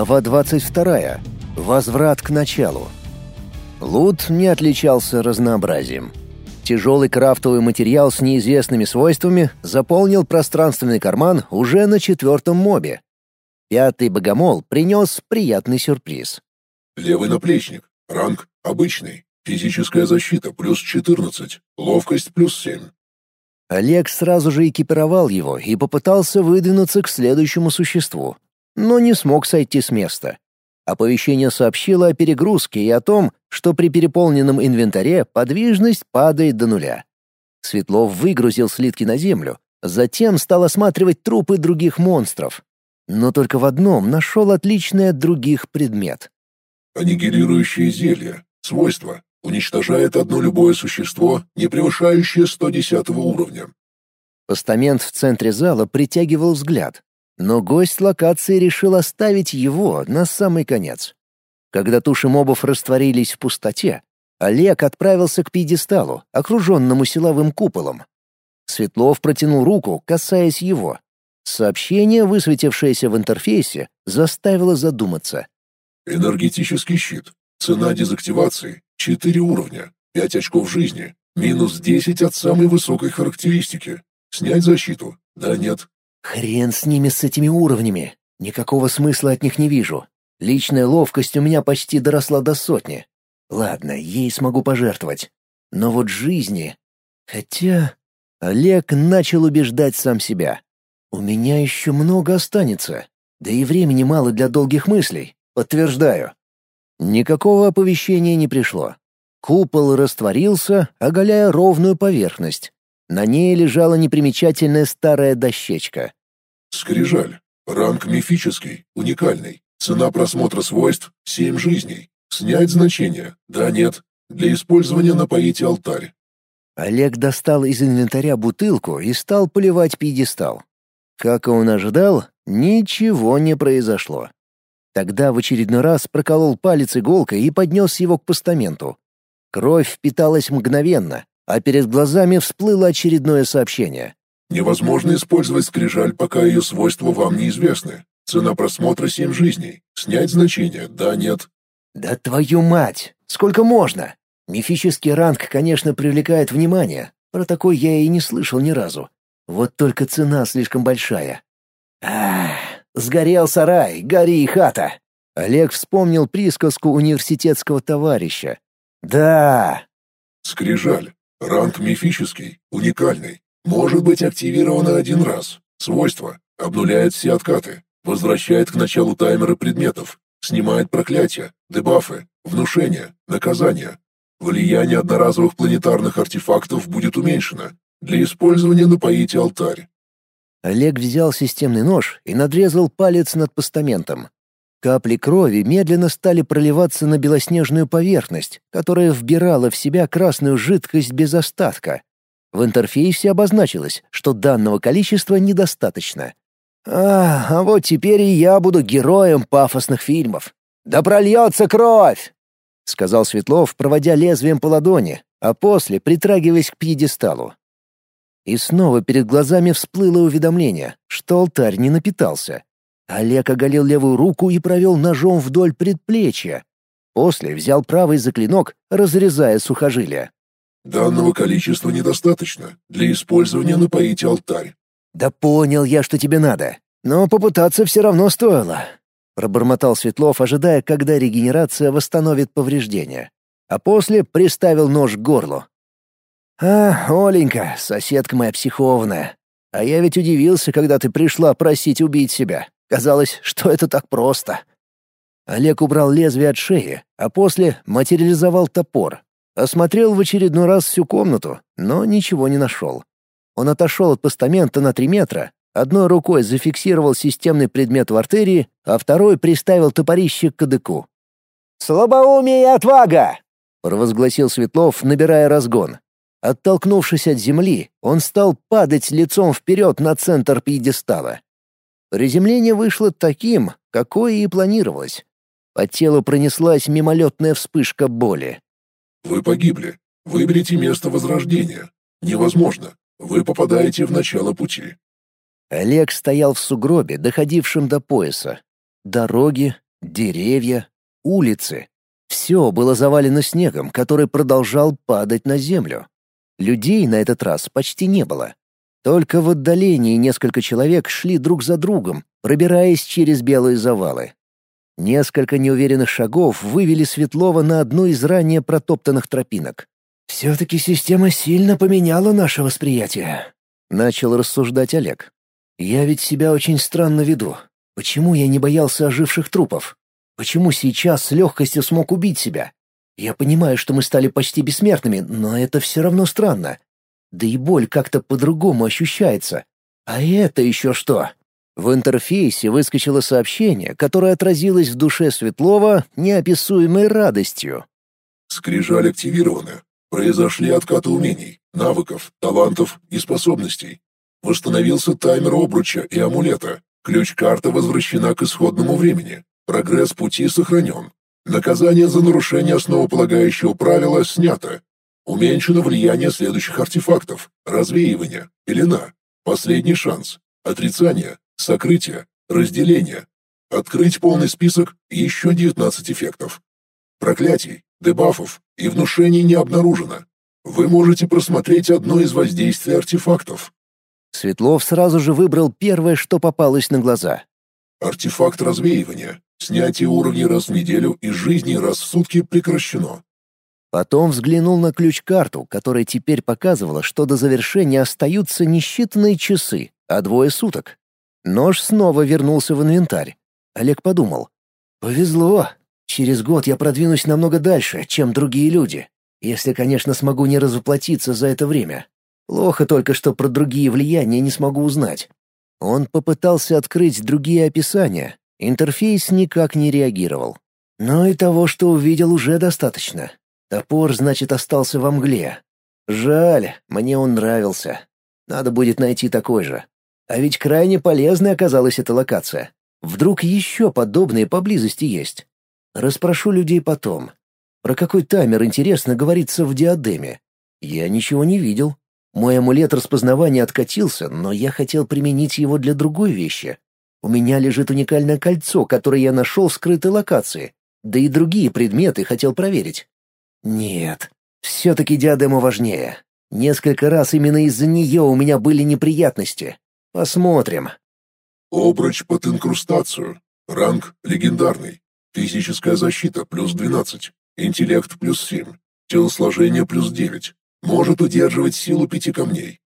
Глава 22. Возврат к началу. Лут не отличался разнообразием. Тяжелый крафтовый материал с неизвестными свойствами заполнил пространственный карман уже на четвертом мобе. Пятый богомол принес приятный сюрприз. Левый наплечник. Ранг обычный. Физическая защита плюс 14. Ловкость плюс 7. Олег сразу же экипировал его и попытался выдвинуться к следующему существу, но не смог сойти с места. Оповещение сообщило о перегрузке и о том, что при переполненном инвентаре подвижность падает до нуля. Светлов выгрузил слитки на землю, затем стал осматривать трупы других монстров. Но только в одном нашел отличный от других предмет. Аннигилирующее зелье. Свойство. Уничтожает одно любое существо, не превышающее 110 уровня. Постамент в центре зала притягивал взгляд, но гость локации решил оставить его на самый конец. Когда туши мобов растворились в пустоте, Олег отправился к пьедесталу, окруженному силовым куполом. Светлов протянул руку, касаясь его. Сообщение, высветившееся в интерфейсе, заставило задуматься. Энергетический щит. Цена дезактивации. 4 уровня. 5 очков жизни. Минус 10 от самой высокой характеристики. Снять защиту? Да, нет. Хрен с ними, с этими уровнями. Никакого смысла от них не вижу. Личная ловкость у меня почти доросла до сотни. Ладно, ей смогу пожертвовать. Но вот жизни... Хотя... Олег начал убеждать сам себя. У меня еще много останется. Да и времени мало для долгих мыслей. Подтверждаю. Никакого оповещения не пришло. Купол растворился, оголяя ровную поверхность. На ней лежала непримечательная старая дощечка. Скрижаль. Ранг мифический, уникальный. Цена просмотра свойств — семь жизней. Снять значение? Да, нет. Для использования напоите алтарь. Олег достал из инвентаря бутылку и стал поливать пьедестал. Как он ожидал, ничего не произошло. Тогда в очередной раз проколол палец иголкой и поднес его к постаменту. Кровь впиталась мгновенно, а перед глазами всплыло очередное сообщение. «Невозможно использовать скрижаль, пока ее свойства вам неизвестны. Цена просмотра семь жизней. Снять значение, да, нет». «Да твою мать! Сколько можно?» Мифический ранг, конечно, привлекает внимание. Про такой я и не слышал ни разу. Вот только цена слишком большая. Ах, сгорел сарай, гори и хата. Олег вспомнил присказку университетского товарища. Да. Скрижаль. Ранг мифический, уникальный. Может быть активировано один раз. Свойство. Обнуляет все откаты. Возвращает к началу таймера предметов. Снимает проклятия, дебафы, внушения, наказания. Влияние одноразовых планетарных артефактов будет уменьшено. Для использования напоите алтарь. Олег взял системный нож и надрезал палец над постаментом. Капли крови медленно стали проливаться на белоснежную поверхность, которая вбирала в себя красную жидкость без остатка. В интерфейсе обозначилось, что данного количества недостаточно. «А, а вот теперь и я буду героем пафосных фильмов. Да прольется кровь!» — сказал Светлов, проводя лезвием по ладони, а после притрагиваясь к пьедесталу. И снова перед глазами всплыло уведомление, что алтарь не напитался. Олег оголил левую руку и провел ножом вдоль предплечья. После взял правый за клинок, разрезая сухожилие. «Данного количества недостаточно. Для использования напоите алтарь». «Да понял я, что тебе надо. Но попытаться все равно стоило», — пробормотал Светлов, ожидая, когда регенерация восстановит повреждения. А после приставил нож к горлу. «А, Оленька, соседка моя психованная. А я ведь удивился, когда ты пришла просить убить себя. Казалось, что это так просто. Олег убрал лезвие от шеи, а после материализовал топор. Осмотрел в очередной раз всю комнату, но ничего не нашел. Он отошел от постамента на три метра, одной рукой зафиксировал системный предмет в артерии, а второй приставил топорище к кадыку. «Слабоумие и отвага!» — провозгласил Светлов, набирая разгон. Оттолкнувшись от земли, он стал падать лицом вперед на центр пьедестала. Приземление вышло таким, какое и планировалось. По телу пронеслась мимолетная вспышка боли. «Вы погибли. Выберите место возрождения. Невозможно. Вы попадаете в начало пути». Олег стоял в сугробе, доходившем до пояса. Дороги, деревья, улицы. Все было завалено снегом, который продолжал падать на землю. Людей на этот раз почти не было. Только в отдалении несколько человек шли друг за другом, пробираясь через белые завалы. Несколько неуверенных шагов вывели Светлова на одну из ранее протоптанных тропинок. «Все-таки система сильно поменяла наше восприятие», — начал рассуждать Олег. «Я ведь себя очень странно веду. Почему я не боялся оживших трупов? Почему сейчас с легкостью смог убить себя? Я понимаю, что мы стали почти бессмертными, но это все равно странно. Да и боль как-то по-другому ощущается. А это еще что?» В интерфейсе выскочило сообщение, которое отразилось в душе Светлова неописуемой радостью. «Скрижаль активированы. Произошли откаты умений, навыков, талантов и способностей. Восстановился таймер обруча и амулета. Ключ-карта возвращена к исходному времени. Прогресс пути сохранен. Наказание за нарушение основополагающего правила снято. Уменьшено влияние следующих артефактов. Развеивание, пелена, последний шанс, отрицание, сокрытие, разделение. Открыть полный список еще 19 эффектов. Проклятий, дебафов и внушений не обнаружено. Вы можете просмотреть одно из воздействий артефактов. Светлов сразу же выбрал первое, что попалось на глаза. Артефакт развеивания. Снятие уровней раз в неделю и жизни раз в сутки прекращено. Потом взглянул на ключ-карту, которая теперь показывала, что до завершения остаются не считанные часы, а двое суток. Нож снова вернулся в инвентарь. Олег подумал. «Повезло. Через год я продвинусь намного дальше, чем другие люди. Если, конечно, смогу не разуплотиться за это время. Плохо только, что про другие влияния не смогу узнать». Он попытался открыть другие описания. Интерфейс никак не реагировал. Но и того, что увидел, уже достаточно. Топор, значит, остался во мгле. Жаль, мне он нравился. Надо будет найти такой же. А ведь крайне полезной оказалась эта локация. Вдруг еще подобные поблизости есть. Распрошу людей потом. Про какой таймер, интересно, говорится в диадеме. Я ничего не видел. Мой амулет распознавания откатился, но я хотел применить его для другой вещи. У меня лежит уникальное кольцо, которое я нашел в скрытой локации. Да и другие предметы хотел проверить. Нет, все-таки диадема важнее. Несколько раз именно из-за нее у меня были неприятности. Посмотрим. Обруч под инкрустацию. Ранг легендарный. Физическая защита плюс 12. Интеллект плюс 7. Телосложение плюс 9. Может удерживать силу пяти камней.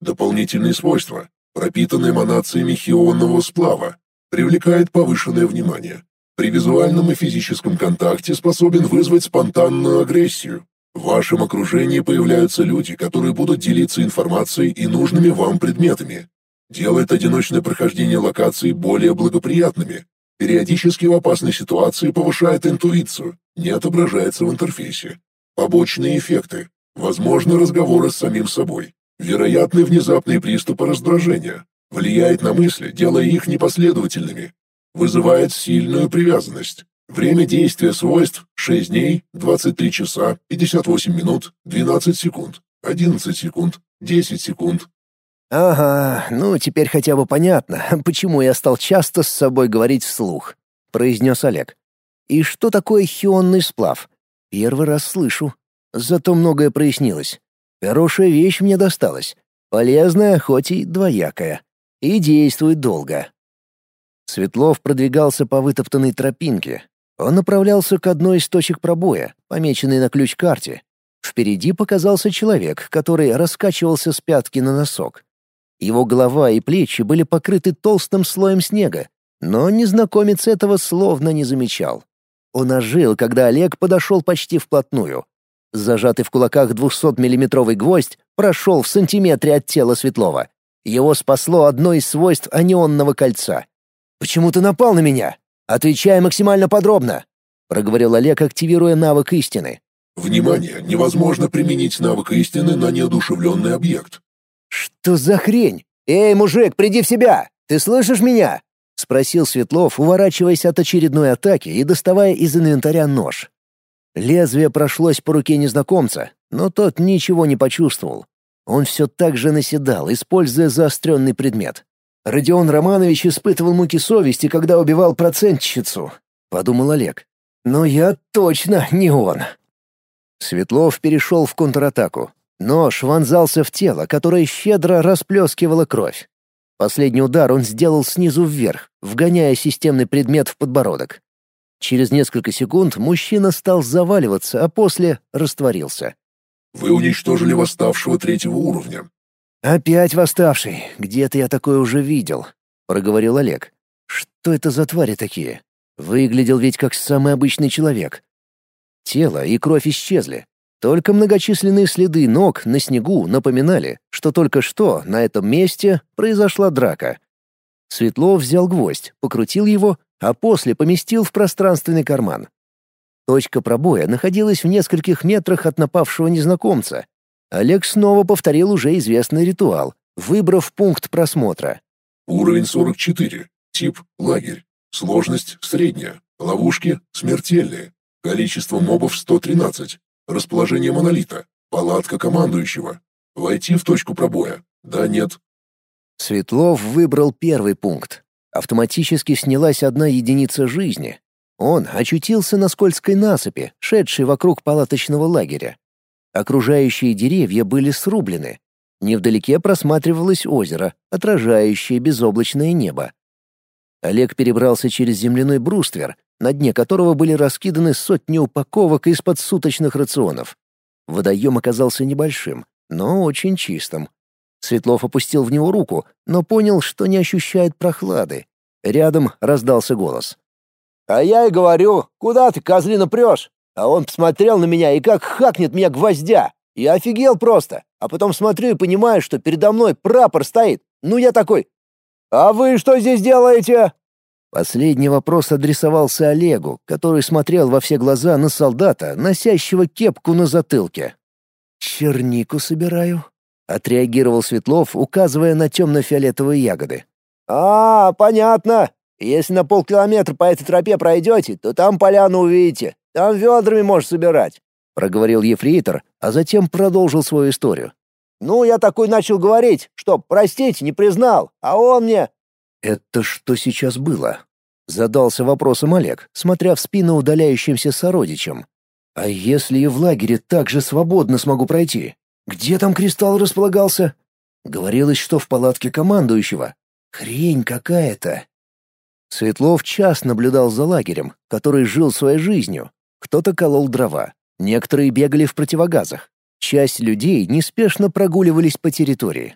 Дополнительные свойства. Пропитанные эманациями хионного сплава. Привлекает повышенное внимание. При визуальном и физическом контакте способен вызвать спонтанную агрессию. В вашем окружении появляются люди, которые будут делиться информацией и нужными вам предметами. Делает одиночное прохождение локаций более благоприятными. Периодически в опасной ситуации повышает интуицию, не отображается в интерфейсе. Побочные эффекты. Возможны разговоры с самим собой. Вероятны внезапные приступы раздражения. Влияет на мысли, делая их непоследовательными вызывает сильную привязанность. Время действия свойств — 6 дней, 23 часа, 58 минут, 12 секунд, 11 секунд, 10 секунд. «Ага, ну теперь хотя бы понятно, почему я стал часто с собой говорить вслух», — произнес Олег. «И что такое хионный сплав? Первый раз слышу. Зато многое прояснилось. Хорошая вещь мне досталась. Полезная, хоть и двоякая. И действует долго. Светлов продвигался по вытоптанной тропинке. Он направлялся к одной из точек пробоя, помеченной на ключ-карте. Впереди показался человек, который раскачивался с пятки на носок. Его голова и плечи были покрыты толстым слоем снега, но незнакомец этого словно не замечал. Он ожил, когда Олег подошел почти вплотную. Зажатый в кулаках 200-миллиметровый гвоздь прошел в сантиметре от тела Светлова. Его спасло одно из свойств анионного кольца — Почему ты напал на меня? Отвечай максимально подробно», — проговорил Олег, активируя навык истины. «Внимание! Невозможно применить навык истины на неодушевленный объект». «Что за хрень? Эй, мужик, приди в себя! Ты слышишь меня?» — спросил Светлов, уворачиваясь от очередной атаки и доставая из инвентаря нож. Лезвие прошлось по руке незнакомца, но тот ничего не почувствовал. Он все так же наседал, используя заостренный предмет. Родион Романович испытывал муки совести, когда убивал процентщицу, подумал Олег. Но я точно не он. Светлов перешел в контратаку. Нож вонзался в тело, которое щедро расплескивало кровь. Последний удар он сделал снизу вверх, вгоняя системный предмет в подбородок. Через несколько секунд мужчина стал заваливаться, а после растворился. «Вы уничтожили восставшего третьего уровня». «Опять восставший. Где-то я такое уже видел», — проговорил Олег. «Что это за твари такие? Выглядел ведь как самый обычный человек. Тело и кровь исчезли. Только многочисленные следы ног на снегу напоминали, что только что на этом месте произошла драка. Светлов взял гвоздь, покрутил его, а после поместил в пространственный карман. Точка пробоя находилась в нескольких метрах от напавшего незнакомца. Олег снова повторил уже известный ритуал, выбрав пункт просмотра. Уровень 44. Тип – лагерь. Сложность средняя. Ловушки смертельные. Количество мобов 113. Расположение монолита. Палатка командующего. Войти в точку пробоя. Да, нет. Светлов выбрал первый пункт. Автоматически снялась одна единица жизни. Он очутился на скользкой насыпи, шедшей вокруг палаточного лагеря. Окружающие деревья были срублены. Невдалеке просматривалось озеро, отражающее безоблачное небо. Олег перебрался через земляной бруствер, на дне которого были раскиданы сотни упаковок из-под суточных рационов. Водоем оказался небольшим, но очень чистым. Светлов опустил в него руку, но понял, что не ощущает прохлады. Рядом раздался голос. «А я и говорю, куда ты, козлина, прешь?» А он посмотрел на меня и как хакнет меня гвоздя. Я офигел просто. А потом смотрю и понимаю, что передо мной прапор стоит. Ну я такой, «А вы что здесь делаете?» Последний вопрос адресовался Олегу, который смотрел во все глаза на солдата, носящего кепку на затылке. «Чернику собираю», — отреагировал Светлов, указывая на темно-фиолетовые ягоды. «А, понятно. Если на полкилометра по этой тропе пройдете, то там поляну увидите. Там ведрами можешь собирать», — проговорил ефрейтор, а затем продолжил свою историю. Ну, я такой начал говорить, что, простите, не признал, а он мне...» «Это что сейчас было?» — задался вопросом Олег, смотря в спину удаляющимся сородичам. «А если и в лагере так же свободно смогу пройти? Где там кристалл располагался?» Говорилось, что в палатке командующего. Хрень какая-то. Светлов час наблюдал за лагерем, который жил своей жизнью. Кто-то колол дрова, некоторые бегали в противогазах, Часть людей неспешно прогуливались по территории.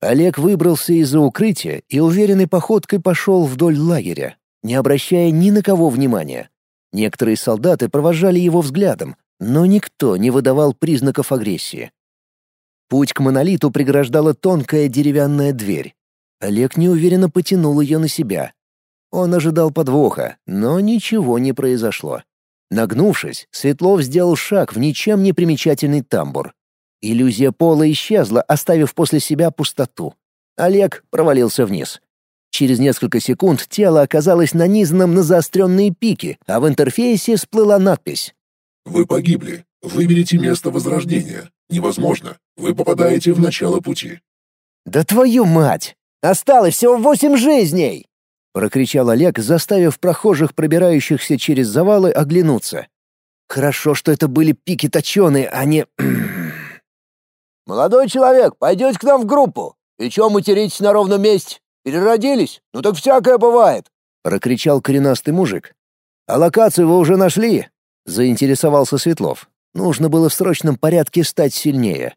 Олег выбрался из-за укрытия и уверенной походкой пошел вдоль лагеря, не обращая ни на кого внимания. Некоторые солдаты провожали его взглядом, но никто не выдавал признаков агрессии. Путь к монолиту преграждала тонкая деревянная дверь. Олег неуверенно потянул ее на себя. Он ожидал подвоха, но ничего не произошло. Нагнувшись, Светлов сделал шаг в ничем не примечательный тамбур. Иллюзия пола исчезла, оставив после себя пустоту. Олег провалился вниз. Через несколько секунд тело оказалось нанизанным на заостренные пики, а в интерфейсе всплыла надпись. «Вы погибли. Выберите место возрождения. Невозможно. Вы попадаете в начало пути». «Да твою мать! Осталось всего восемь жизней!» — прокричал Олег, заставив прохожих, пробирающихся через завалы, оглянуться. «Хорошо, что это были пики точеные, а не...» «Молодой человек, пойдете к нам в группу? И чё материтесь на ровном месте? Переродились? Ну так всякое бывает!» — прокричал коренастый мужик. «А локацию вы уже нашли?» — заинтересовался Светлов. Нужно было в срочном порядке стать сильнее.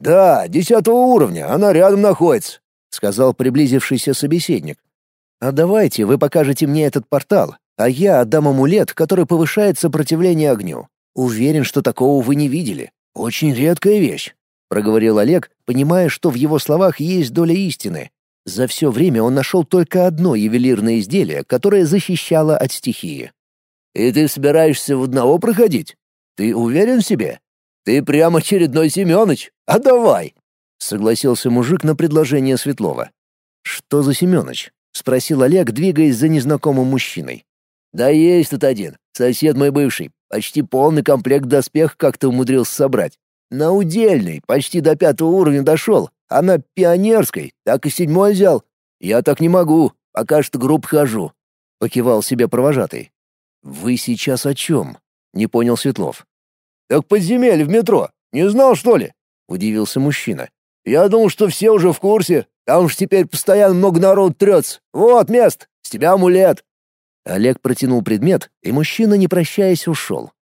«Да, десятого уровня, она рядом находится», — сказал приблизившийся собеседник. А давайте вы покажете мне этот портал, а я отдам амулет, который повышает сопротивление огню. Уверен, что такого вы не видели. Очень редкая вещь», — проговорил Олег, понимая, что в его словах есть доля истины. За все время он нашел только одно ювелирное изделие, которое защищало от стихии. «И ты собираешься в одного проходить? Ты уверен в себе? Ты прямо очередной Семёныч. А давай!» — согласился мужик на предложение Светлова. «Что за Семёныч?» — спросил Олег, двигаясь за незнакомым мужчиной. «Да есть тут один, сосед мой бывший. Почти полный комплект доспех как-то умудрился собрать. На удельный, почти до пятого уровня дошел, а на пионерской так и седьмой взял. «Я так не могу, пока что групп хожу», — покивал себе провожатый. «Вы сейчас о чем?» — не понял Светлов. «Так подземелье в метро. Не знал, что ли?» — удивился мужчина. «Я думал, что все уже в курсе. Там уж теперь постоянно много народу трется. Вот мест, с тебя амулет». Олег протянул предмет, и мужчина, не прощаясь, ушел.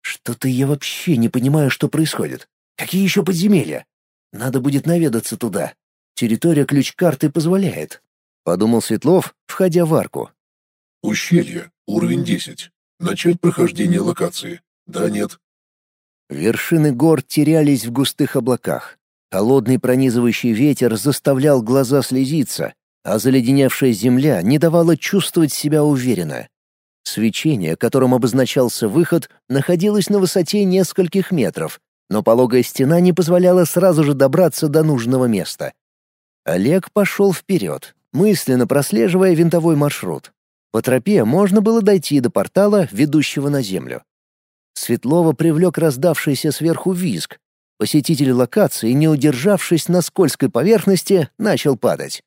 «Что-то я вообще не понимаю, что происходит. Какие еще подземелья? Надо будет наведаться туда. Территория ключ-карты позволяет», — подумал Светлов, входя в арку. «Ущелье, уровень 10. Начать прохождение локации. Да, нет». Вершины гор терялись в густых облаках. Холодный пронизывающий ветер заставлял глаза слезиться, а заледеневшая земля не давала чувствовать себя уверенно. Свечение, которым обозначался выход, находилось на высоте нескольких метров, но пологая стена не позволяла сразу же добраться до нужного места. Олег пошел вперед, мысленно прослеживая винтовой маршрут. По тропе можно было дойти до портала, ведущего на землю. Светлова привлек раздавшийся сверху визг. Посетитель локации, не удержавшись на скользкой поверхности, начал падать.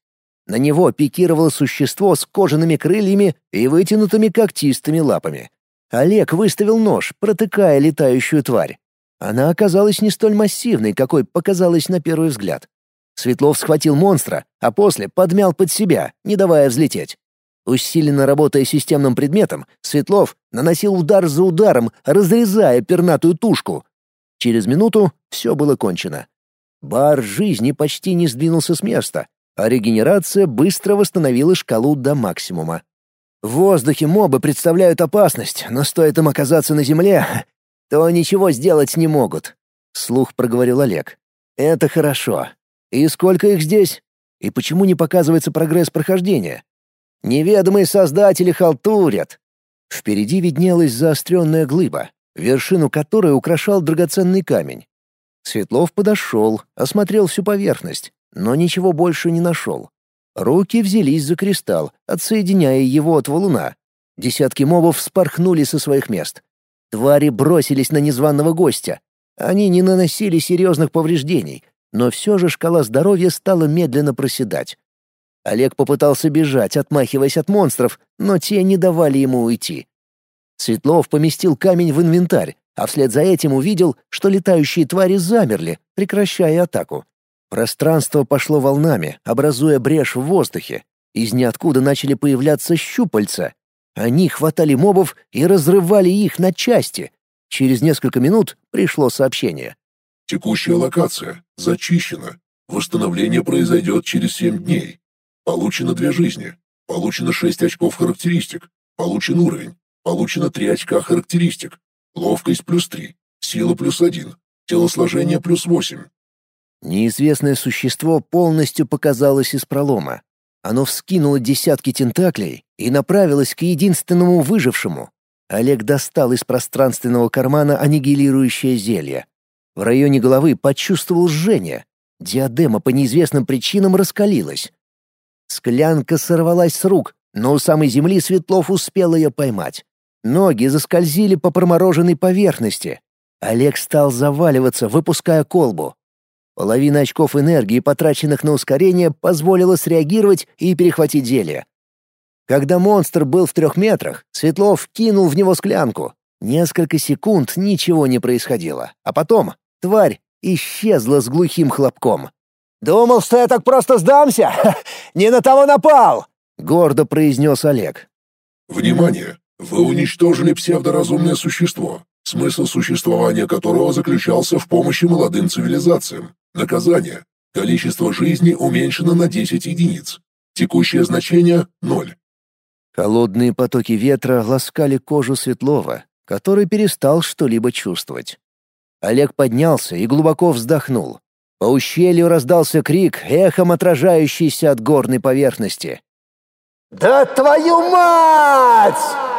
На него пикировало существо с кожаными крыльями и вытянутыми когтистыми лапами. Олег выставил нож, протыкая летающую тварь. Она оказалась не столь массивной, какой показалось на первый взгляд. Светлов схватил монстра, а после подмял под себя, не давая взлететь. Усиленно работая системным предметом, Светлов наносил удар за ударом, разрезая пернатую тушку. Через минуту все было кончено. Бар жизни почти не сдвинулся с места, а регенерация быстро восстановила шкалу до максимума. В воздухе мобы представляют опасность, но стоит им оказаться на земле, то ничего сделать не могут, слух проговорил Олег. Это хорошо. И сколько их здесь? И почему не показывается прогресс прохождения? Неведомые создатели халтурят. Впереди виднелась заостренная глыба, вершину которой украшал драгоценный камень. Светлов подошел, осмотрел всю поверхность но ничего больше не нашел. Руки взялись за кристалл, отсоединяя его от валуна. Десятки мобов спорхнули со своих мест. Твари бросились на незваного гостя. Они не наносили серьезных повреждений, но все же шкала здоровья стала медленно проседать. Олег попытался бежать, отмахиваясь от монстров, но те не давали ему уйти. Светлов поместил камень в инвентарь, а вслед за этим увидел, что летающие твари замерли, прекращая атаку. Пространство пошло волнами, образуя брешь в воздухе. Из ниоткуда начали появляться щупальца. Они хватали мобов и разрывали их на части. Через несколько минут пришло сообщение. «Текущая локация. Зачищена. Восстановление произойдет через семь дней. Получено две жизни. Получено шесть очков характеристик. Получен уровень. Получено три очка характеристик. Ловкость плюс три. Сила плюс один. Телосложение плюс восемь. Неизвестное существо полностью показалось из пролома. Оно вскинуло десятки тентаклей и направилось к единственному выжившему. Олег достал из пространственного кармана аннигилирующее зелье. В районе головы почувствовал жжение. Диадема по неизвестным причинам раскалилась. Склянка сорвалась с рук, но у самой земли Светлов успел ее поймать. Ноги заскользили по промороженной поверхности. Олег стал заваливаться, выпуская колбу. Половина очков энергии, потраченных на ускорение, позволила среагировать и перехватить зелье. Когда монстр был в трех метрах, Светлов кинул в него склянку. Несколько секунд ничего не происходило, а потом тварь исчезла с глухим хлопком. «Думал, что я так просто сдамся? Не на того напал!» — гордо произнес Олег. «Внимание! Вы уничтожили псевдоразумное существо, смысл существования которого заключался в помощи молодым цивилизациям. Наказание. Количество жизни уменьшено на 10 единиц. Текущее значение — ноль. Холодные потоки ветра ласкали кожу Светлова, который перестал что-либо чувствовать. Олег поднялся и глубоко вздохнул. По ущелью раздался крик, эхом отражающийся от горной поверхности. «Да твою мать!»